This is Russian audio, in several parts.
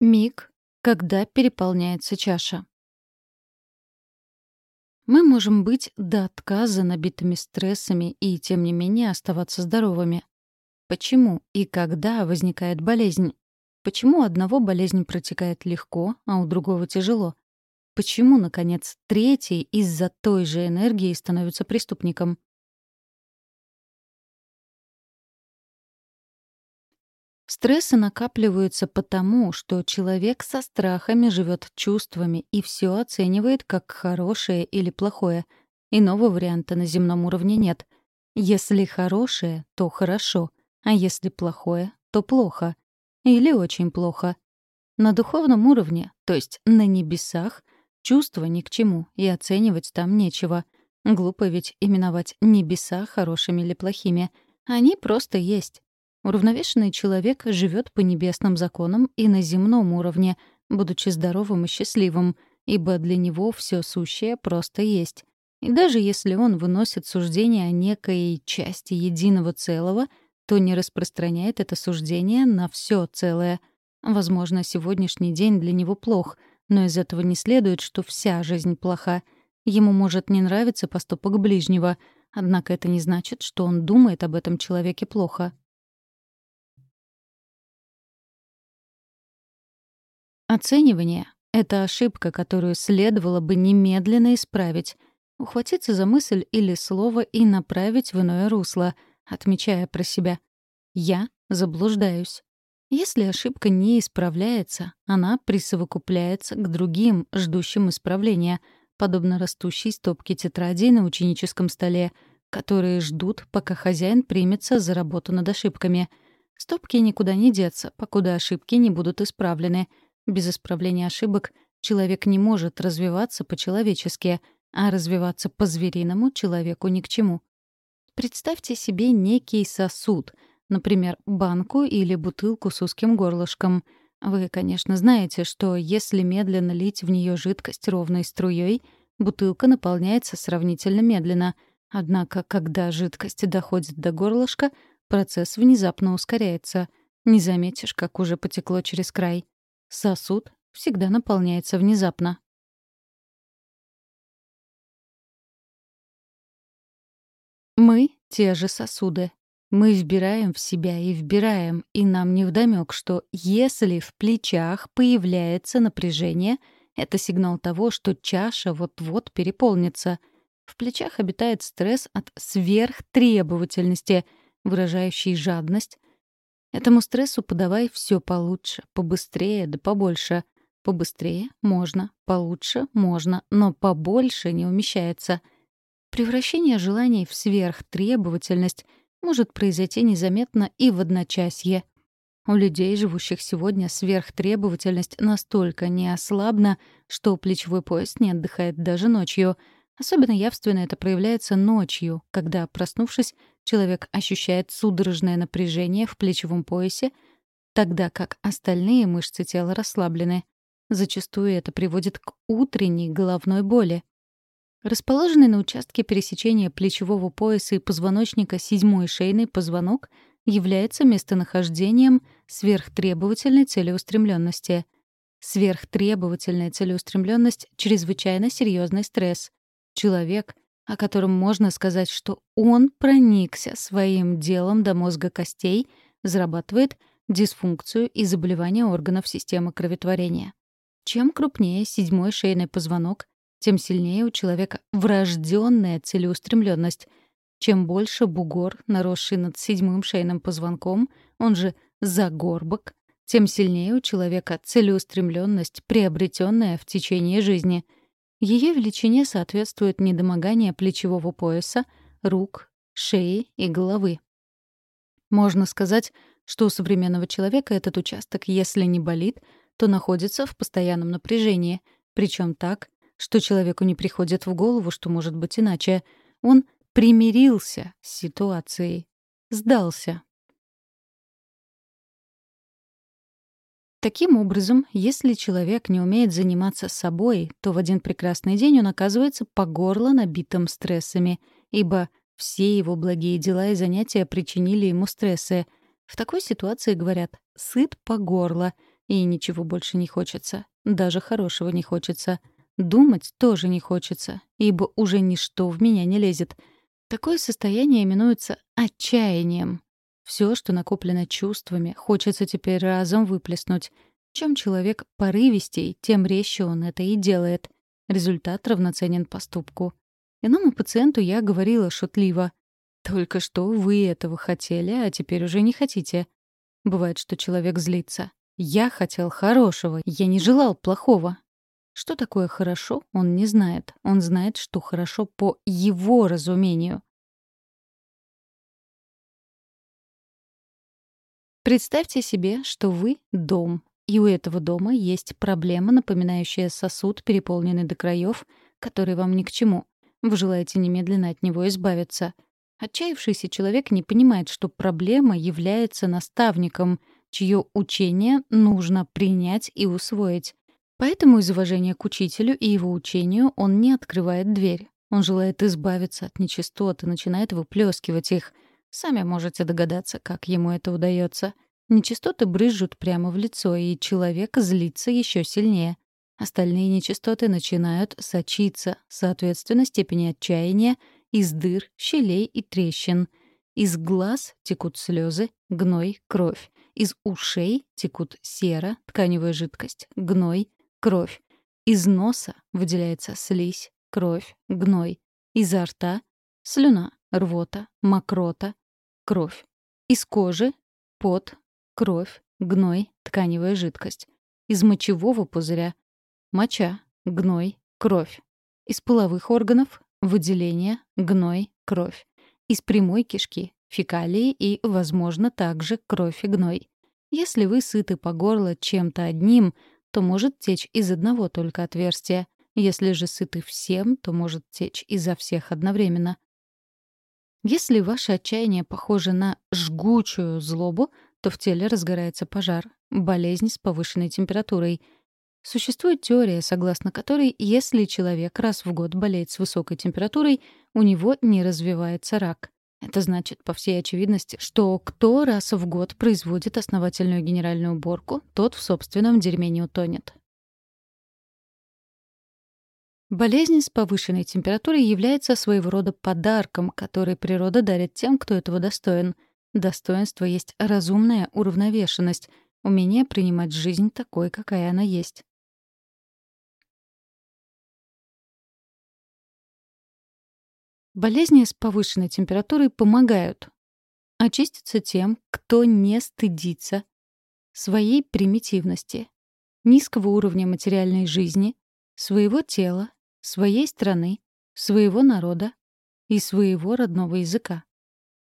Миг, когда переполняется чаша. Мы можем быть до отказа набитыми стрессами и, тем не менее, оставаться здоровыми. Почему и когда возникает болезнь? Почему у одного болезнь протекает легко, а у другого тяжело? Почему, наконец, третий из-за той же энергии становится преступником? Стрессы накапливаются потому, что человек со страхами живет чувствами и все оценивает как хорошее или плохое. Иного варианта на земном уровне нет. Если хорошее, то хорошо, а если плохое, то плохо. Или очень плохо. На духовном уровне, то есть на небесах, чувства ни к чему, и оценивать там нечего. Глупо ведь именовать небеса хорошими или плохими. Они просто есть. Уравновешенный человек живет по небесным законам и на земном уровне, будучи здоровым и счастливым, ибо для него все сущее просто есть. И даже если он выносит суждение о некой части единого целого, то не распространяет это суждение на все целое. Возможно, сегодняшний день для него плох, но из этого не следует, что вся жизнь плоха. Ему может не нравиться поступок ближнего, однако это не значит, что он думает об этом человеке плохо. Оценивание — это ошибка, которую следовало бы немедленно исправить. Ухватиться за мысль или слово и направить в иное русло, отмечая про себя. «Я заблуждаюсь». Если ошибка не исправляется, она присовокупляется к другим, ждущим исправления, подобно растущей стопке тетрадей на ученическом столе, которые ждут, пока хозяин примется за работу над ошибками. Стопки никуда не деться, покуда ошибки не будут исправлены — без исправления ошибок человек не может развиваться по-человечески, а развиваться по-звериному человеку ни к чему. Представьте себе некий сосуд, например, банку или бутылку с узким горлышком. Вы, конечно, знаете, что если медленно лить в нее жидкость ровной струей, бутылка наполняется сравнительно медленно. Однако, когда жидкость доходит до горлышка, процесс внезапно ускоряется. Не заметишь, как уже потекло через край. Сосуд всегда наполняется внезапно. Мы — те же сосуды. Мы вбираем в себя и вбираем, и нам невдомёк, что если в плечах появляется напряжение, это сигнал того, что чаша вот-вот переполнится. В плечах обитает стресс от сверхтребовательности, выражающий жадность, Этому стрессу подавай все получше, побыстрее да побольше. Побыстрее можно, получше можно, но побольше не умещается. Превращение желаний в сверхтребовательность может произойти незаметно и в одночасье. У людей, живущих сегодня, сверхтребовательность настолько не ослабна, что плечевой пояс не отдыхает даже ночью. Особенно явственно это проявляется ночью, когда, проснувшись, человек ощущает судорожное напряжение в плечевом поясе, тогда как остальные мышцы тела расслаблены. Зачастую это приводит к утренней головной боли. Расположенный на участке пересечения плечевого пояса и позвоночника седьмой шейный позвонок является местонахождением сверхтребовательной целеустремленности. Сверхтребовательная целеустремленность — чрезвычайно серьезный стресс. Человек — о котором можно сказать, что он проникся своим делом до мозга костей, зарабатывает дисфункцию и заболевания органов системы кроветворения. Чем крупнее седьмой шейный позвонок, тем сильнее у человека врожденная целеустремленность. Чем больше бугор, наросший над седьмым шейным позвонком, он же загорбок, тем сильнее у человека целеустремленность, приобретенная в течение жизни — ее величине соответствует недомогание плечевого пояса, рук, шеи и головы. Можно сказать, что у современного человека этот участок, если не болит, то находится в постоянном напряжении, причем так, что человеку не приходит в голову, что может быть иначе. Он примирился с ситуацией, сдался. Таким образом, если человек не умеет заниматься собой, то в один прекрасный день он оказывается по горло набитым стрессами, ибо все его благие дела и занятия причинили ему стрессы. В такой ситуации говорят «сыт по горло», И ничего больше не хочется. Даже хорошего не хочется. Думать тоже не хочется, ибо уже ничто в меня не лезет. Такое состояние именуется отчаянием. Все, что накоплено чувствами, хочется теперь разом выплеснуть. Чем человек порывистей, тем резче он это и делает. Результат равноценен поступку. Иному пациенту я говорила шутливо. «Только что вы этого хотели, а теперь уже не хотите». Бывает, что человек злится. «Я хотел хорошего, я не желал плохого». Что такое «хорошо», он не знает. Он знает, что хорошо по его разумению. Представьте себе, что вы — дом, и у этого дома есть проблема, напоминающая сосуд, переполненный до краев, который вам ни к чему. Вы желаете немедленно от него избавиться. Отчаявшийся человек не понимает, что проблема является наставником, чье учение нужно принять и усвоить. Поэтому из уважения к учителю и его учению он не открывает дверь. Он желает избавиться от нечистот и начинает выплескивать их. Сами можете догадаться, как ему это удается. Нечистоты брызжут прямо в лицо, и человек злится еще сильнее. Остальные нечистоты начинают сочиться, соответственно, степени отчаяния, из дыр, щелей и трещин. Из глаз текут слезы, гной, кровь. Из ушей текут сера, тканевая жидкость, гной, кровь. Из носа выделяется слизь, кровь, гной. Изо рта — слюна, рвота, мокрота, кровь. Из кожи — пот, кровь, гной, тканевая жидкость. Из мочевого пузыря Моча, гной, кровь. Из половых органов — выделение, гной, кровь. Из прямой кишки — фекалии и, возможно, также кровь и гной. Если вы сыты по горло чем-то одним, то может течь из одного только отверстия. Если же сыты всем, то может течь изо всех одновременно. Если ваше отчаяние похоже на жгучую злобу, то в теле разгорается пожар, болезнь с повышенной температурой — Существует теория, согласно которой, если человек раз в год болеет с высокой температурой, у него не развивается рак. Это значит, по всей очевидности, что кто раз в год производит основательную генеральную уборку, тот в собственном дерьме не утонет. Болезнь с повышенной температурой является своего рода подарком, который природа дарит тем, кто этого достоин. Достоинство есть разумная уравновешенность, умение принимать жизнь такой, какая она есть. Болезни с повышенной температурой помогают очиститься тем, кто не стыдится своей примитивности, низкого уровня материальной жизни, своего тела, своей страны, своего народа и своего родного языка.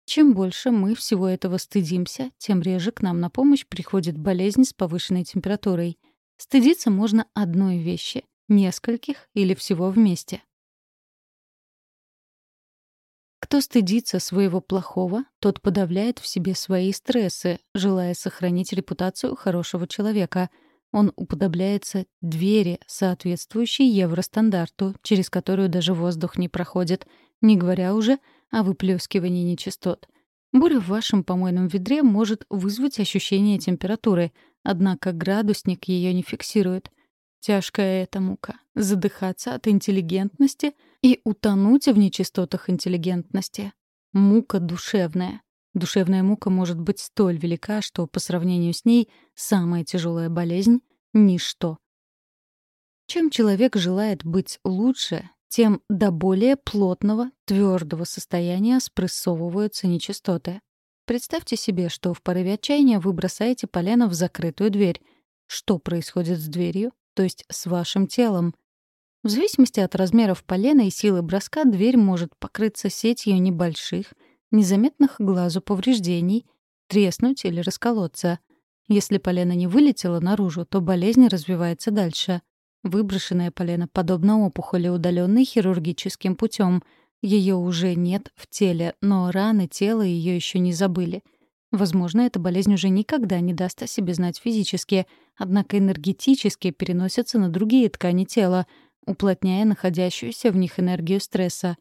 Чем больше мы всего этого стыдимся, тем реже к нам на помощь приходит болезнь с повышенной температурой. Стыдиться можно одной вещи, нескольких или всего вместе. Кто стыдится своего плохого, тот подавляет в себе свои стрессы, желая сохранить репутацию хорошего человека. Он уподобляется двери, соответствующей евростандарту, через которую даже воздух не проходит, не говоря уже о выплескивании нечистот. Буря в вашем помойном ведре может вызвать ощущение температуры, однако градусник ее не фиксирует. Тяжкая эта мука — задыхаться от интеллигентности и утонуть в нечистотах интеллигентности. Мука душевная. Душевная мука может быть столь велика, что по сравнению с ней самая тяжелая болезнь — ничто. Чем человек желает быть лучше, тем до более плотного, твердого состояния спрессовываются нечистоты. Представьте себе, что в порыве отчаяния вы бросаете полено в закрытую дверь. Что происходит с дверью? то есть с вашим телом. В зависимости от размеров полена и силы броска дверь может покрыться сетью небольших, незаметных глазу повреждений, треснуть или расколоться. Если полено не вылетело наружу, то болезнь развивается дальше. Выброшенное полено подобно опухоли, удаленной хирургическим путем. Ее уже нет в теле, но раны тела ее еще не забыли — Возможно, эта болезнь уже никогда не даст о себе знать физически, однако энергетически переносится на другие ткани тела, уплотняя находящуюся в них энергию стресса.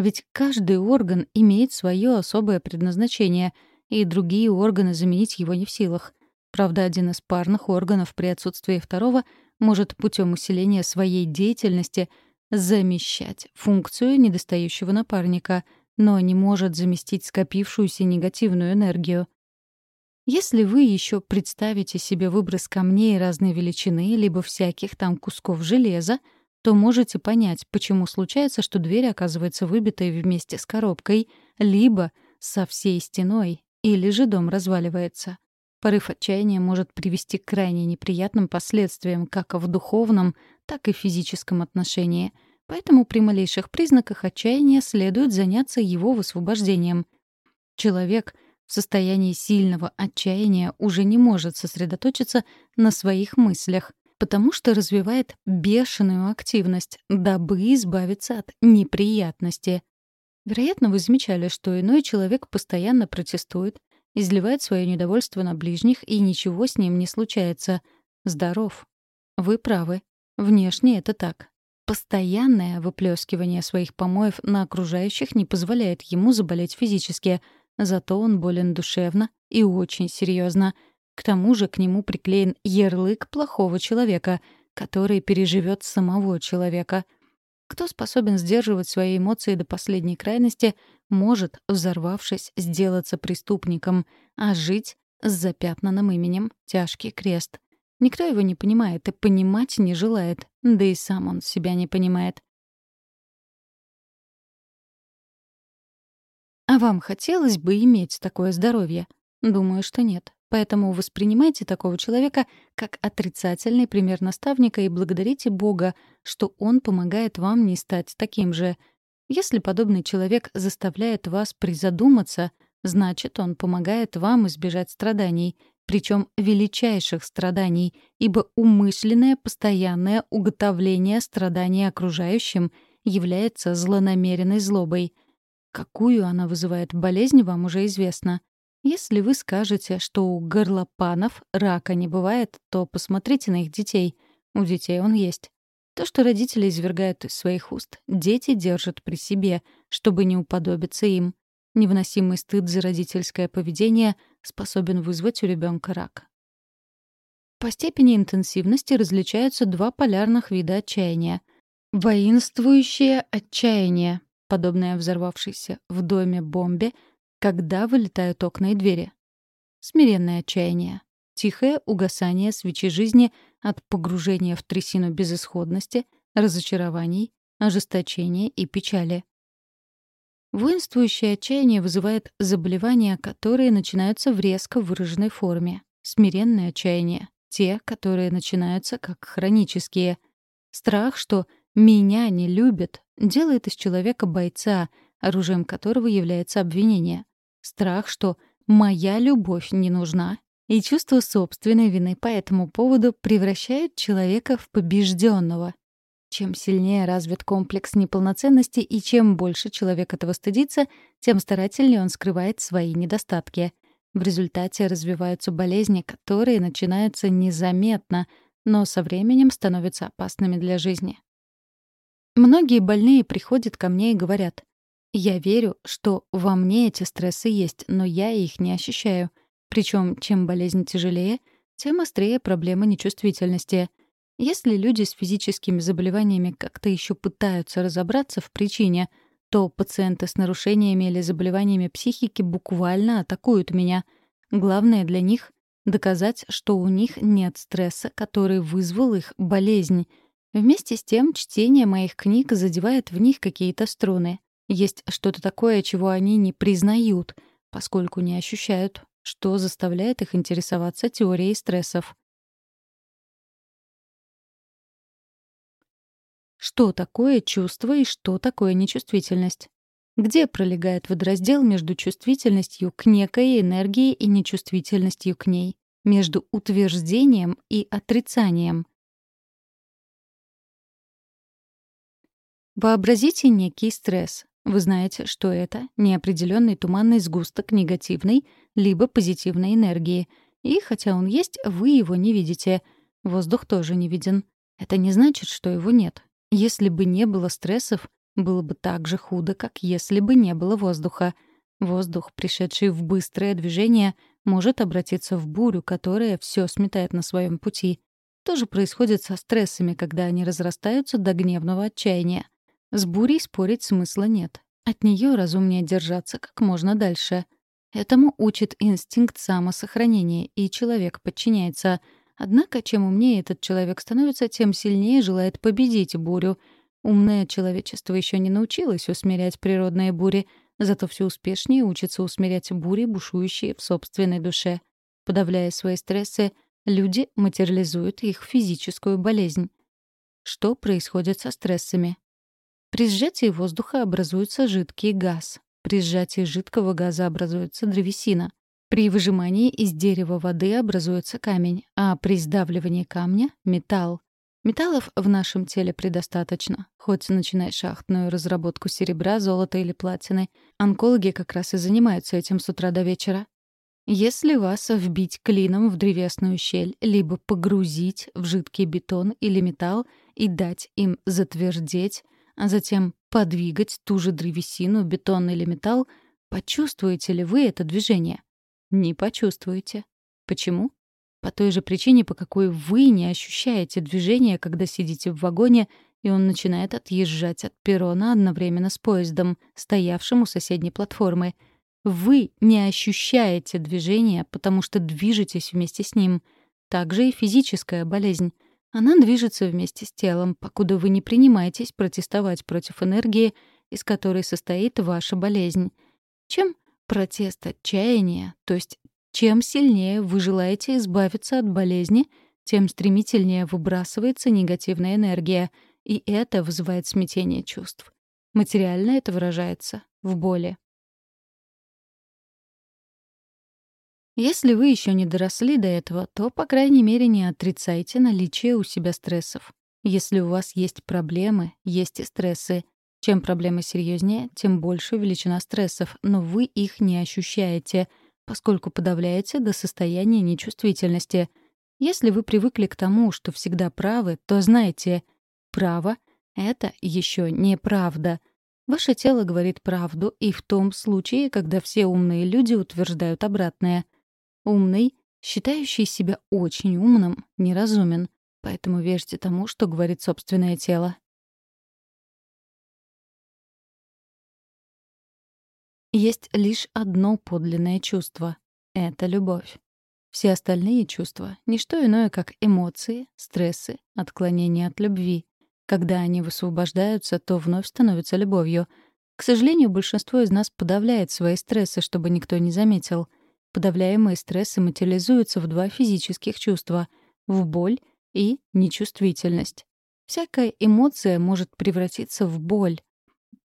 Ведь каждый орган имеет свое особое предназначение, и другие органы заменить его не в силах. Правда, один из парных органов при отсутствии второго может путем усиления своей деятельности замещать функцию недостающего напарника, но не может заместить скопившуюся негативную энергию. Если вы еще представите себе выброс камней разной величины, либо всяких там кусков железа, то можете понять, почему случается, что дверь оказывается выбитой вместе с коробкой, либо со всей стеной, или же дом разваливается. Порыв отчаяния может привести к крайне неприятным последствиям как в духовном, так и физическом отношении. Поэтому при малейших признаках отчаяния следует заняться его высвобождением. Человек в состоянии сильного отчаяния уже не может сосредоточиться на своих мыслях, потому что развивает бешеную активность, дабы избавиться от неприятности. Вероятно, вы замечали, что иной человек постоянно протестует, изливает свое недовольство на ближних, и ничего с ним не случается. Здоров. Вы правы. Внешне это так. Постоянное выплескивание своих помоев на окружающих не позволяет ему заболеть физически, зато он болен душевно и очень серьезно. К тому же к нему приклеен ярлык плохого человека, который переживет самого человека — кто способен сдерживать свои эмоции до последней крайности, может, взорвавшись, сделаться преступником, а жить с запятнанным именем — тяжкий крест. Никто его не понимает и понимать не желает, да и сам он себя не понимает. А вам хотелось бы иметь такое здоровье? Думаю, что нет. Поэтому воспринимайте такого человека как отрицательный пример наставника и благодарите Бога, что он помогает вам не стать таким же. Если подобный человек заставляет вас призадуматься, значит, он помогает вам избежать страданий, причем величайших страданий, ибо умышленное постоянное уготовление страданий окружающим является злонамеренной злобой. Какую она вызывает болезнь, вам уже известно. Если вы скажете, что у горлопанов рака не бывает, то посмотрите на их детей. У детей он есть. То, что родители извергают из своих уст, дети держат при себе, чтобы не уподобиться им. Невыносимый стыд за родительское поведение способен вызвать у ребенка рак. По степени интенсивности различаются два полярных вида отчаяния. Воинствующее отчаяние, подобное взорвавшейся в доме бомбе, когда вылетают окна и двери. Смиренное отчаяние. Тихое угасание свечи жизни от погружения в трясину безысходности, разочарований, ожесточения и печали. Воинствующее отчаяние вызывает заболевания, которые начинаются в резко выраженной форме. Смиренное отчаяние — те, которые начинаются как хронические. Страх, что «меня не любят», делает из человека бойца, оружием которого является обвинение. Страх, что «моя любовь не нужна» и чувство собственной вины по этому поводу превращают человека в побежденного. Чем сильнее развит комплекс неполноценности и чем больше человек этого стыдится, тем старательнее он скрывает свои недостатки. В результате развиваются болезни, которые начинаются незаметно, но со временем становятся опасными для жизни. Многие больные приходят ко мне и говорят, я верю, что во мне эти стрессы есть, но я их не ощущаю. Причем, чем болезнь тяжелее, тем острее проблема нечувствительности. Если люди с физическими заболеваниями как-то еще пытаются разобраться в причине, то пациенты с нарушениями или заболеваниями психики буквально атакуют меня. Главное для них — доказать, что у них нет стресса, который вызвал их болезнь. Вместе с тем чтение моих книг задевает в них какие-то струны. Есть что-то такое, чего они не признают, поскольку не ощущают, что заставляет их интересоваться теорией стрессов. Что такое чувство и что такое нечувствительность? Где пролегает водораздел между чувствительностью к некой энергии и нечувствительностью к ней? Между утверждением и отрицанием? Вообразите некий стресс, вы знаете, что это неопределенный туманный сгусток негативной либо позитивной энергии. И хотя он есть, вы его не видите. Воздух тоже не виден. Это не значит, что его нет. Если бы не было стрессов, было бы так же худо, как если бы не было воздуха. Воздух, пришедший в быстрое движение, может обратиться в бурю, которая все сметает на своем пути. То же происходит со стрессами, когда они разрастаются до гневного отчаяния. С бурей спорить смысла нет. От нее разумнее держаться как можно дальше. Этому учит инстинкт самосохранения, и человек подчиняется. Однако, чем умнее этот человек становится, тем сильнее желает победить бурю. Умное человечество еще не научилось усмирять природные бури, зато все успешнее учится усмирять бури, бушующие в собственной душе. Подавляя свои стрессы, люди материализуют их физическую болезнь. Что происходит со стрессами? При сжатии воздуха образуется жидкий газ. При сжатии жидкого газа образуется древесина. При выжимании из дерева воды образуется камень, а при сдавливании камня — металл. Металлов в нашем теле предостаточно. Хоть начинай шахтную разработку серебра, золота или платины. Онкологи как раз и занимаются этим с утра до вечера. Если вас вбить клином в древесную щель, либо погрузить в жидкий бетон или металл и дать им затвердеть — а затем подвигать ту же древесину, бетон или металл, почувствуете ли вы это движение? Не почувствуете. Почему? По той же причине, по какой вы не ощущаете движение, когда сидите в вагоне, и он начинает отъезжать от перрона одновременно с поездом, стоявшим у соседней платформы. Вы не ощущаете движения, потому что движетесь вместе с ним. Также и физическая болезнь — она движется вместе с телом, покуда вы не принимаетесь протестовать против энергии, из которой состоит ваша болезнь. Чем протест отчаяния, то есть чем сильнее вы желаете избавиться от болезни, тем стремительнее выбрасывается негативная энергия, и это вызывает смятение чувств. Материально это выражается в боли. Если вы еще не доросли до этого, то, по крайней мере, не отрицайте наличие у себя стрессов. Если у вас есть проблемы, есть и стрессы. Чем проблемы серьезнее, тем больше величина стрессов, но вы их не ощущаете, поскольку подавляете до состояния нечувствительности. Если вы привыкли к тому, что всегда правы, то знайте, право — это еще не правда. Ваше тело говорит правду и в том случае, когда все умные люди утверждают обратное — Умный, считающий себя очень умным, неразумен, поэтому верьте тому, что говорит собственное тело. Есть лишь одно подлинное чувство — это любовь. Все остальные чувства — ничто иное, как эмоции, стрессы, отклонения от любви. Когда они высвобождаются, то вновь становятся любовью. К сожалению, большинство из нас подавляет свои стрессы, чтобы никто не заметил — Подавляемые стрессы материализуются в два физических чувства — в боль и нечувствительность. Всякая эмоция может превратиться в боль.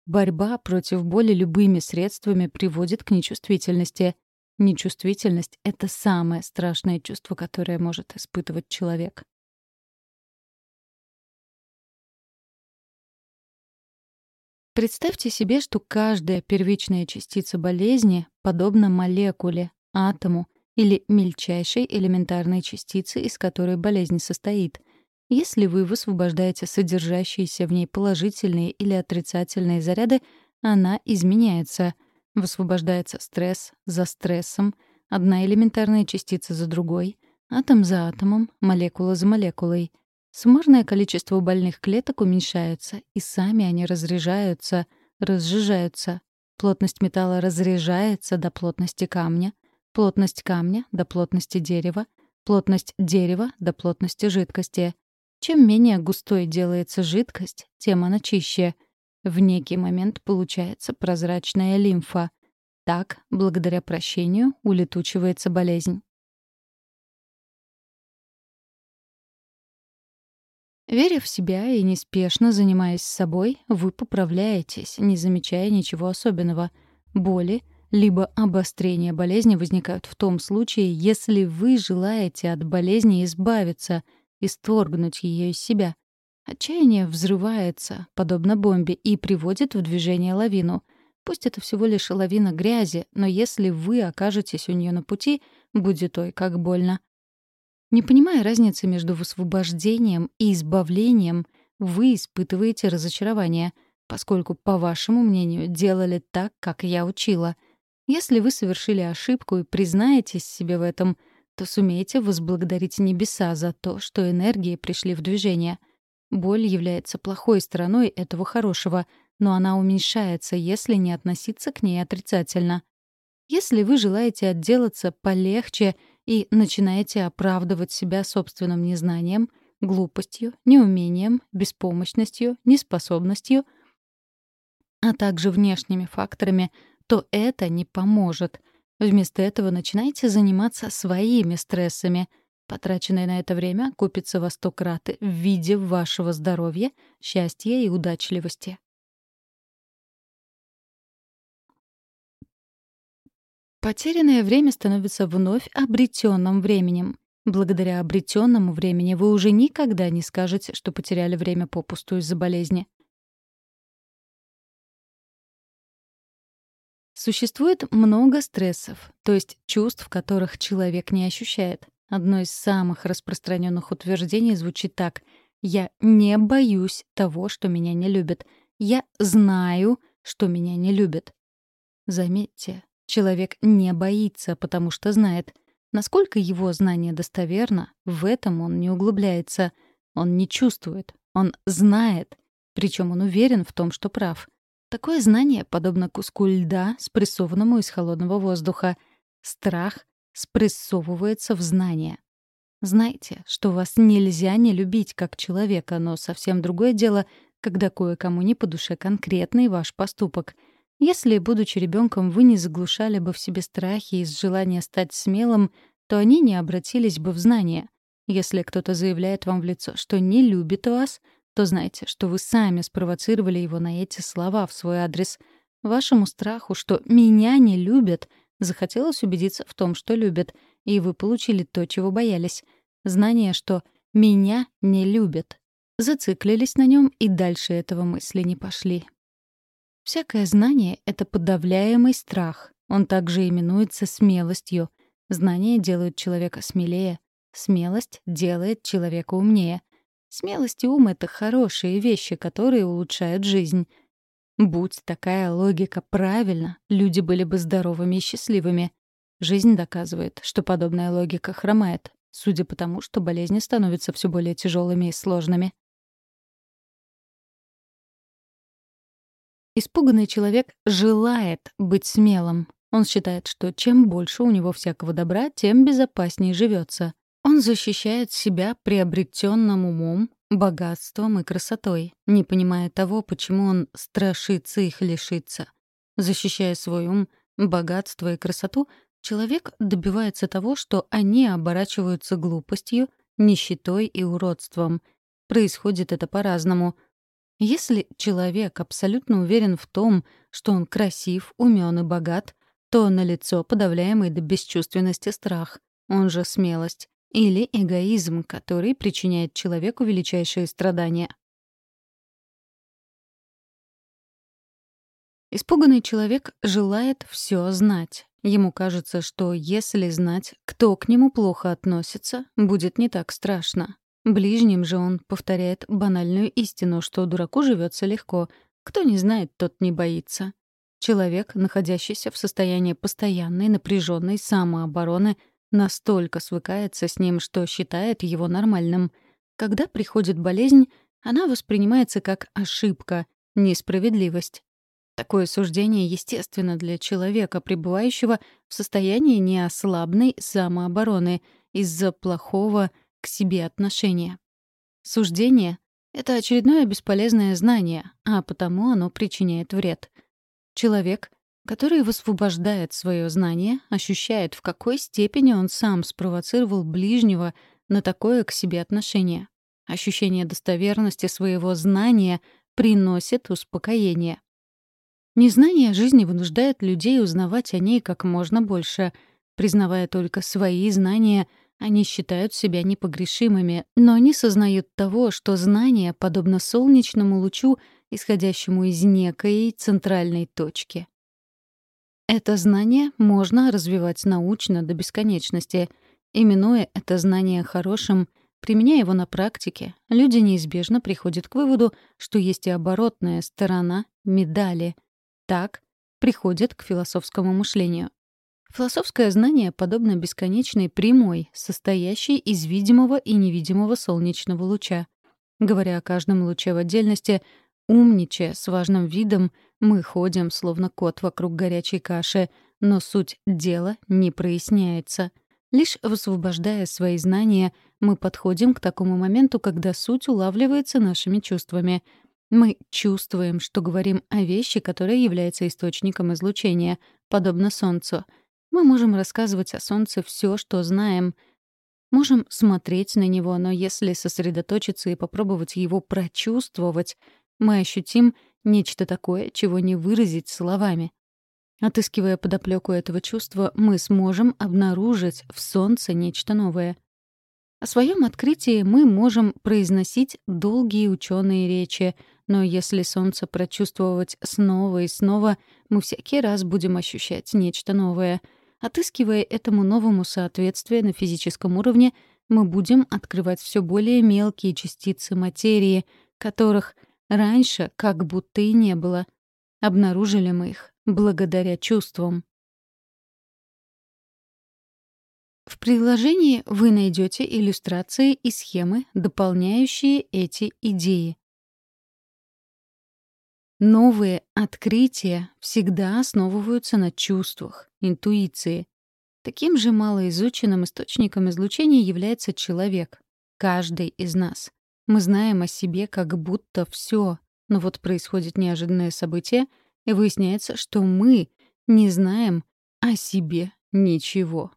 Борьба против боли любыми средствами приводит к нечувствительности. Нечувствительность — это самое страшное чувство, которое может испытывать человек. Представьте себе, что каждая первичная частица болезни подобна молекуле, атому или мельчайшей элементарной частицы, из которой болезнь состоит. Если вы высвобождаете содержащиеся в ней положительные или отрицательные заряды, она изменяется. Высвобождается стресс за стрессом, одна элементарная частица за другой, атом за атомом, молекула за молекулой. Суммарное количество больных клеток уменьшается, и сами они разряжаются, разжижаются. Плотность металла разряжается до плотности камня, Плотность камня до плотности дерева, плотность дерева до плотности жидкости. Чем менее густой делается жидкость, тем она чище. В некий момент получается прозрачная лимфа. Так, благодаря прощению, улетучивается болезнь. Веря в себя и неспешно занимаясь собой, вы поправляетесь, не замечая ничего особенного. Боли, либо обострение болезни возникают в том случае, если вы желаете от болезни избавиться, исторгнуть ее из себя. Отчаяние взрывается, подобно бомбе, и приводит в движение лавину. Пусть это всего лишь лавина грязи, но если вы окажетесь у нее на пути, будет ой, как больно. Не понимая разницы между высвобождением и избавлением, вы испытываете разочарование, поскольку, по вашему мнению, делали так, как я учила — Если вы совершили ошибку и признаетесь себе в этом, то сумеете возблагодарить небеса за то, что энергии пришли в движение. Боль является плохой стороной этого хорошего, но она уменьшается, если не относиться к ней отрицательно. Если вы желаете отделаться полегче и начинаете оправдывать себя собственным незнанием, глупостью, неумением, беспомощностью, неспособностью, а также внешними факторами, то это не поможет. Вместо этого начинайте заниматься своими стрессами. Потраченное на это время купится во сто крат в виде вашего здоровья, счастья и удачливости. Потерянное время становится вновь обретенным временем. Благодаря обретенному времени вы уже никогда не скажете, что потеряли время попусту из-за болезни. Существует много стрессов, то есть чувств, которых человек не ощущает. Одно из самых распространенных утверждений звучит так. «Я не боюсь того, что меня не любят. Я знаю, что меня не любят». Заметьте, Человек не боится, потому что знает. Насколько его знание достоверно, в этом он не углубляется. Он не чувствует, он знает. Причем он уверен в том, что прав. Такое знание подобно куску льда, спрессованному из холодного воздуха. Страх спрессовывается в знание. Знайте, что вас нельзя не любить как человека, но совсем другое дело, когда кое-кому не по душе конкретный ваш поступок — если, будучи ребенком, вы не заглушали бы в себе страхи из желания стать смелым, то они не обратились бы в знание. Если кто-то заявляет вам в лицо, что не любит вас, то знайте, что вы сами спровоцировали его на эти слова в свой адрес. Вашему страху, что «меня не любят», захотелось убедиться в том, что любят, и вы получили то, чего боялись. Знание, что «меня не любят». Зациклились на нем и дальше этого мысли не пошли. Всякое знание — это подавляемый страх. Он также именуется смелостью. Знание делает человека смелее. Смелость делает человека умнее. Смелость и ум — это хорошие вещи, которые улучшают жизнь. Будь такая логика правильна, люди были бы здоровыми и счастливыми. Жизнь доказывает, что подобная логика хромает, судя по тому, что болезни становятся все более тяжелыми и сложными. Испуганный человек желает быть смелым. Он считает, что чем больше у него всякого добра, тем безопаснее живется. Он защищает себя приобретенным умом, богатством и красотой, не понимая того, почему он страшится их лишиться. Защищая свой ум, богатство и красоту, человек добивается того, что они оборачиваются глупостью, нищетой и уродством. Происходит это по-разному — если человек абсолютно уверен в том, что он красив, умен и богат, то налицо подавляемый до бесчувственности страх, он же смелость, или эгоизм, который причиняет человеку величайшие страдания. Испуганный человек желает все знать. Ему кажется, что если знать, кто к нему плохо относится, будет не так страшно. Ближним же он повторяет банальную истину, что дураку живется легко. Кто не знает, тот не боится. Человек, находящийся в состоянии постоянной напряженной самообороны, настолько свыкается с ним, что считает его нормальным. Когда приходит болезнь, она воспринимается как ошибка, несправедливость. Такое суждение естественно для человека, пребывающего в состоянии неослабной самообороны из-за плохого к себе отношение. Суждение — это очередное бесполезное знание, а потому оно причиняет вред. Человек, который высвобождает свое знание, ощущает, в какой степени он сам спровоцировал ближнего на такое к себе отношение. Ощущение достоверности своего знания приносит успокоение. Незнание жизни вынуждает людей узнавать о ней как можно больше. Признавая только свои знания — они считают себя непогрешимыми, но не сознают того, что знание подобно солнечному лучу, исходящему из некой центральной точки. Это знание можно развивать научно до бесконечности. Именуя это знание хорошим, применяя его на практике, люди неизбежно приходят к выводу, что есть и оборотная сторона медали. Так, приходят к философскому мышлению. Философское знание подобно бесконечной прямой, состоящей из видимого и невидимого солнечного луча. Говоря о каждом луче в отдельности, умничая с важным видом, мы ходим, словно кот вокруг горячей каши, но суть дела не проясняется. Лишь высвобождая свои знания, мы подходим к такому моменту, когда суть улавливается нашими чувствами. Мы чувствуем, что говорим о вещи, которая является источником излучения, подобно Солнцу — мы можем рассказывать о Солнце все, что знаем. Можем смотреть на него, но если сосредоточиться и попробовать его прочувствовать, мы ощутим нечто такое, чего не выразить словами. Отыскивая подоплеку этого чувства, мы сможем обнаружить в Солнце нечто новое. О своем открытии мы можем произносить долгие ученые речи, но если Солнце прочувствовать снова и снова, мы всякий раз будем ощущать нечто новое — Отыскивая этому новому соответствие на физическом уровне, мы будем открывать все более мелкие частицы материи, которых раньше как будто и не было. Обнаружили мы их благодаря чувствам. В приложении вы найдете иллюстрации и схемы, дополняющие эти идеи. Новые открытия всегда основываются на чувствах, интуиции. Таким же малоизученным источником излучения является человек, каждый из нас. Мы знаем о себе как будто все, но вот происходит неожиданное событие, и выясняется, что мы не знаем о себе ничего.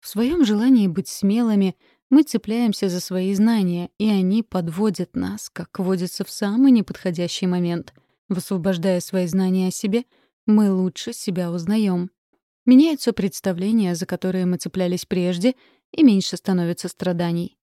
В своем желании быть смелыми мы цепляемся за свои знания, и они подводят нас, как водится в самый неподходящий момент — Высвобождая свои знания о себе, мы лучше себя узнаем. Меняются представления, за которые мы цеплялись прежде, и меньше становится страданий.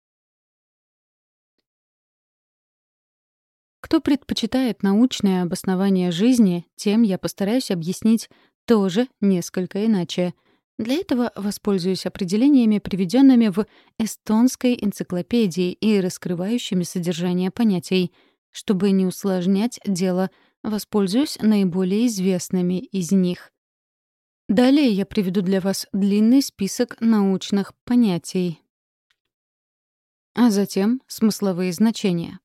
Кто предпочитает научное обоснование жизни, тем я постараюсь объяснить тоже несколько иначе. Для этого воспользуюсь определениями, приведенными в эстонской энциклопедии и раскрывающими содержание понятий. Чтобы не усложнять дело, Воспользуюсь наиболее известными из них. Далее я приведу для вас длинный список научных понятий, а затем смысловые значения.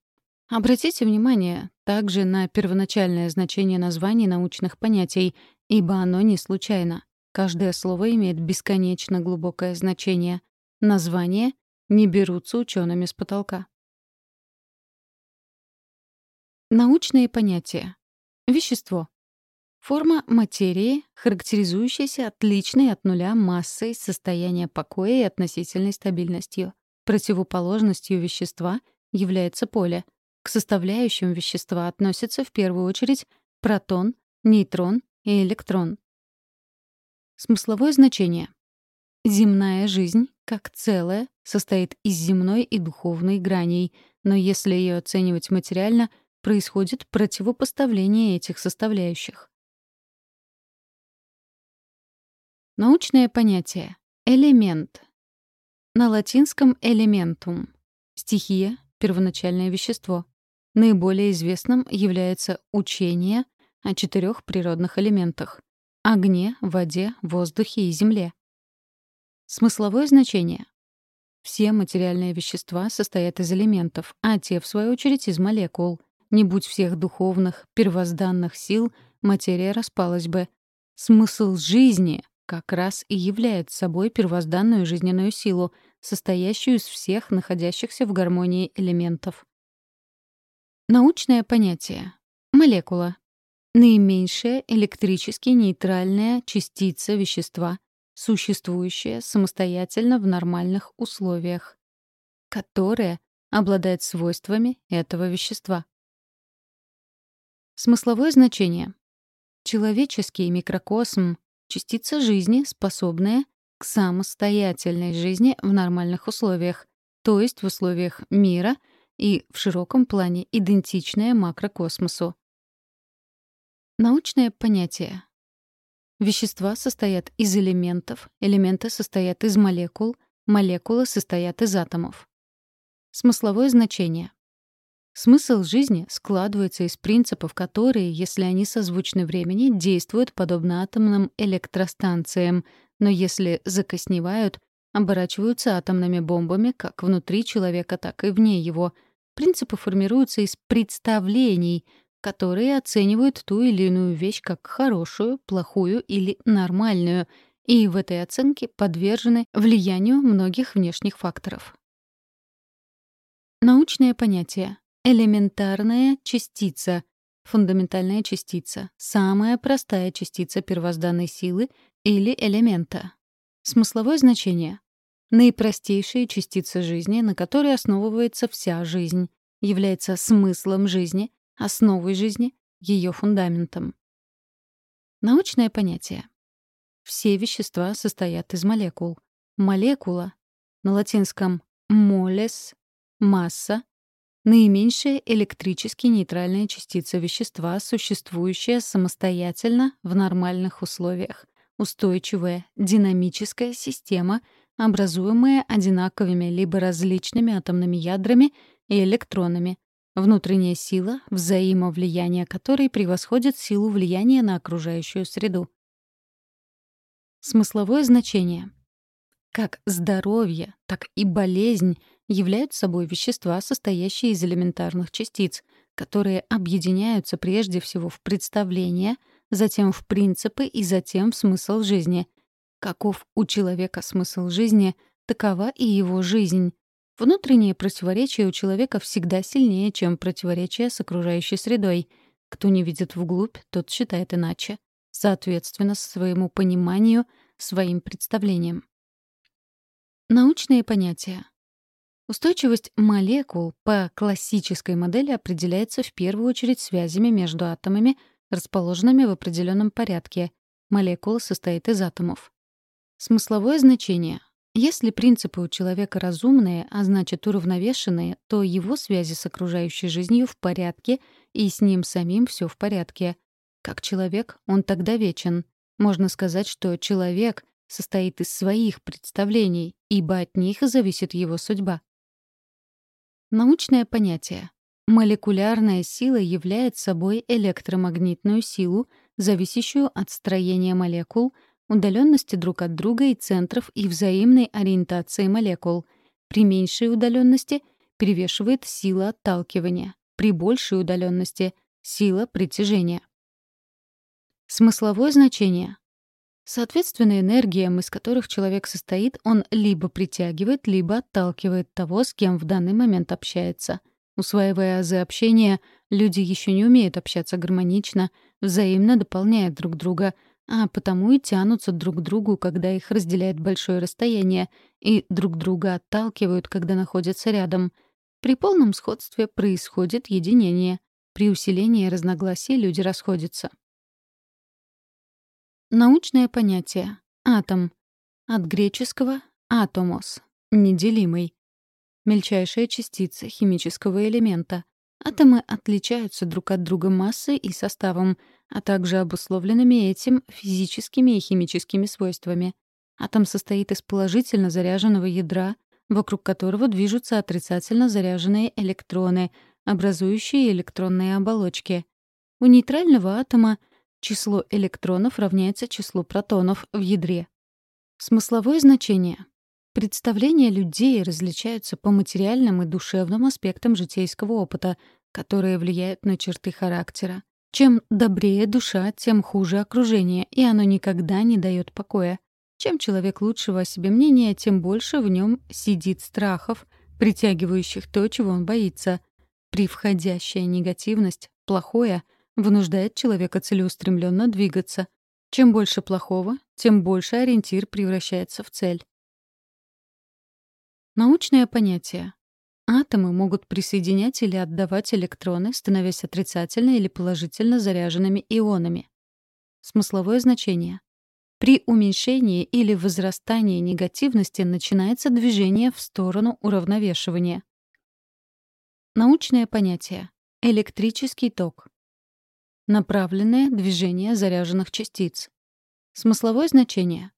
Обратите внимание также на первоначальное значение названий научных понятий, ибо оно не случайно. Каждое слово имеет бесконечно глубокое значение. Названия не берутся учеными с потолка. Научные понятия. Вещество. Форма материи, характеризующаяся отличной от нуля массой состояния покоя и относительной стабильностью. Противоположностью вещества является поле. К составляющим вещества относятся в первую очередь протон, нейтрон и электрон. Смысловое значение. Земная жизнь, как целое, состоит из земной и духовной граней, но если ее оценивать материально — происходит противопоставление этих составляющих. Научное понятие «элемент». На латинском «элементум» — стихия, первоначальное вещество. Наиболее известным является учение о четырех природных элементах — огне, воде, воздухе и земле. Смысловое значение. Все материальные вещества состоят из элементов, а те, в свою очередь, из молекул. Не будь всех духовных, первозданных сил, материя распалась бы. Смысл жизни как раз и является собой первозданную жизненную силу, состоящую из всех находящихся в гармонии элементов. Научное понятие. Молекула. Наименьшая электрически нейтральная частица вещества, существующая самостоятельно в нормальных условиях, которая обладает свойствами этого вещества. Смысловое значение. Человеческий микрокосм — частица жизни, способная к самостоятельной жизни в нормальных условиях, то есть в условиях мира и в широком плане идентичная макрокосмосу. Научное понятие. Вещества состоят из элементов, элементы состоят из молекул, молекулы состоят из атомов. Смысловое значение. Смысл жизни складывается из принципов, которые, если они созвучны времени, действуют подобно атомным электростанциям, но если закосневают, оборачиваются атомными бомбами как внутри человека, так и вне его. Принципы формируются из представлений, которые оценивают ту или иную вещь как хорошую, плохую или нормальную, и в этой оценке подвержены влиянию многих внешних факторов. Научное понятие. Элементарная частица. Фундаментальная частица. Самая простая частица первозданной силы или элемента. Смысловое значение. Наипростейшая частица жизни, на которой основывается вся жизнь, является смыслом жизни, основой жизни, ее фундаментом. Научное понятие. Все вещества состоят из молекул. Молекула, на латинском «moles» — масса, наименьшая электрически нейтральная частица вещества, существующая самостоятельно в нормальных условиях, устойчивая динамическая система, образуемая одинаковыми либо различными атомными ядрами и электронами, внутренняя сила, взаимовлияние которой превосходит силу влияния на окружающую среду. Смысловое значение. Как здоровье, так и болезнь являются собой вещества, состоящие из элементарных частиц, которые объединяются прежде всего в представления, затем в принципы и затем в смысл жизни. Каков у человека смысл жизни, такова и его жизнь. Внутренние противоречия у человека всегда сильнее, чем противоречия с окружающей средой. Кто не видит вглубь, тот считает иначе. Соответственно, своему пониманию, своим представлениям. Научные понятия. Устойчивость молекул по классической модели определяется в первую очередь связями между атомами, расположенными в определенном порядке. Молекула состоит из атомов. Смысловое значение. Если принципы у человека разумные, а значит уравновешенные, то его связи с окружающей жизнью в порядке, и с ним самим все в порядке. Как человек, он тогда вечен. Можно сказать, что человек состоит из своих представлений, ибо от них зависит его судьба. Научное понятие. Молекулярная сила является собой электромагнитную силу, зависящую от строения молекул, удаленности друг от друга и центров и взаимной ориентации молекул. При меньшей удаленности перевешивает сила отталкивания, при большей удаленности — сила притяжения. Смысловое значение. Соответственно, энергиям, из которых человек состоит, он либо притягивает, либо отталкивает того, с кем в данный момент общается. Усваивая азы общения, люди еще не умеют общаться гармонично, взаимно дополняя друг друга, а потому и тянутся друг к другу, когда их разделяет большое расстояние, и друг друга отталкивают, когда находятся рядом. При полном сходстве происходит единение. При усилении разногласий люди расходятся. Научное понятие. Атом. От греческого «атомос» — неделимый. Мельчайшая частица химического элемента. Атомы отличаются друг от друга массой и составом, а также обусловленными этим физическими и химическими свойствами. Атом состоит из положительно заряженного ядра, вокруг которого движутся отрицательно заряженные электроны, образующие электронные оболочки. У нейтрального атома — Число электронов равняется числу протонов в ядре. Смысловое значение. Представления людей различаются по материальным и душевным аспектам житейского опыта, которые влияют на черты характера. Чем добрее душа, тем хуже окружение, и оно никогда не дает покоя. Чем человек лучшего о себе мнения, тем больше в нем сидит страхов, притягивающих то, чего он боится. Привходящая негативность, плохое — вынуждает человека целеустремленно двигаться. Чем больше плохого, тем больше ориентир превращается в цель. Научное понятие. Атомы могут присоединять или отдавать электроны, становясь отрицательно или положительно заряженными ионами. Смысловое значение. При уменьшении или возрастании негативности начинается движение в сторону уравновешивания. Научное понятие. Электрический ток. Направленное движение заряженных частиц. Смысловое значение.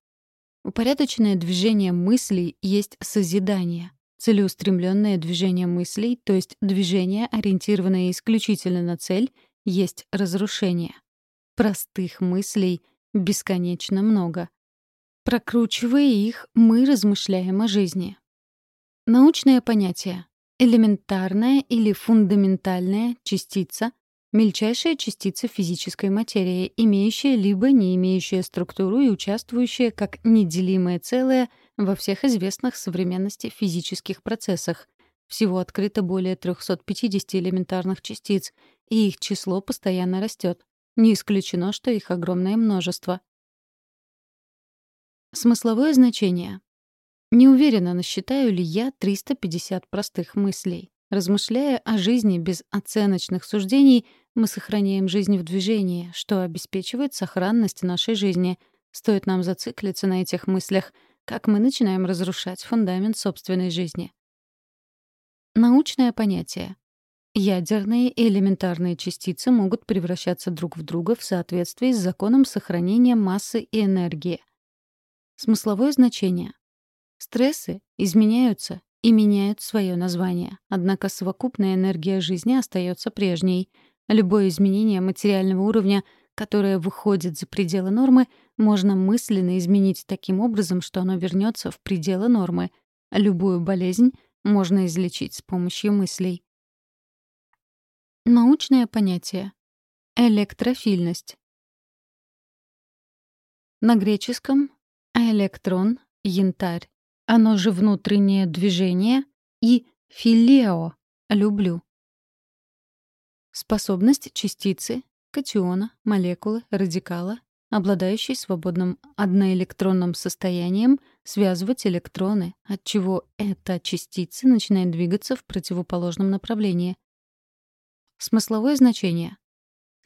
Упорядоченное движение мыслей есть созидание. Целеустремленное движение мыслей, то есть движение, ориентированное исключительно на цель, есть разрушение. Простых мыслей бесконечно много. Прокручивая их, мы размышляем о жизни. Научное понятие. Элементарная или фундаментальная частица — мельчайшая частица физической материи, имеющая либо не имеющая структуру и участвующая как неделимое целое во всех известных современности физических процессах. Всего открыто более 350 элементарных частиц, и их число постоянно растет. Не исключено, что их огромное множество. Смысловое значение. Не уверена, насчитаю ли я 350 простых мыслей. Размышляя о жизни без оценочных суждений, мы сохраняем жизнь в движении, что обеспечивает сохранность нашей жизни. Стоит нам зациклиться на этих мыслях, как мы начинаем разрушать фундамент собственной жизни. Научное понятие. Ядерные и элементарные частицы могут превращаться друг в друга в соответствии с законом сохранения массы и энергии. Смысловое значение. Стрессы изменяются и меняют свое название, однако совокупная энергия жизни остается прежней. Любое изменение материального уровня, которое выходит за пределы нормы, можно мысленно изменить таким образом, что оно вернется в пределы нормы. Любую болезнь можно излечить с помощью мыслей. Научное понятие. Электрофильность. На греческом электрон — янтарь, оно же внутреннее движение и филео — люблю. Способность частицы, катиона, молекулы, радикала, обладающей свободным одноэлектронным состоянием, связывать электроны, отчего эта частица начинает двигаться в противоположном направлении. Смысловое значение.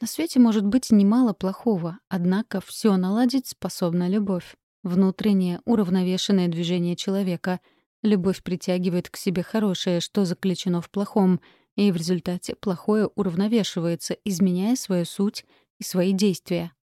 На свете может быть немало плохого, однако все наладить способна любовь. Внутреннее, уравновешенное движение человека. Любовь притягивает к себе хорошее, что заключено в плохом, и в результате плохое уравновешивается, изменяя свою суть и свои действия.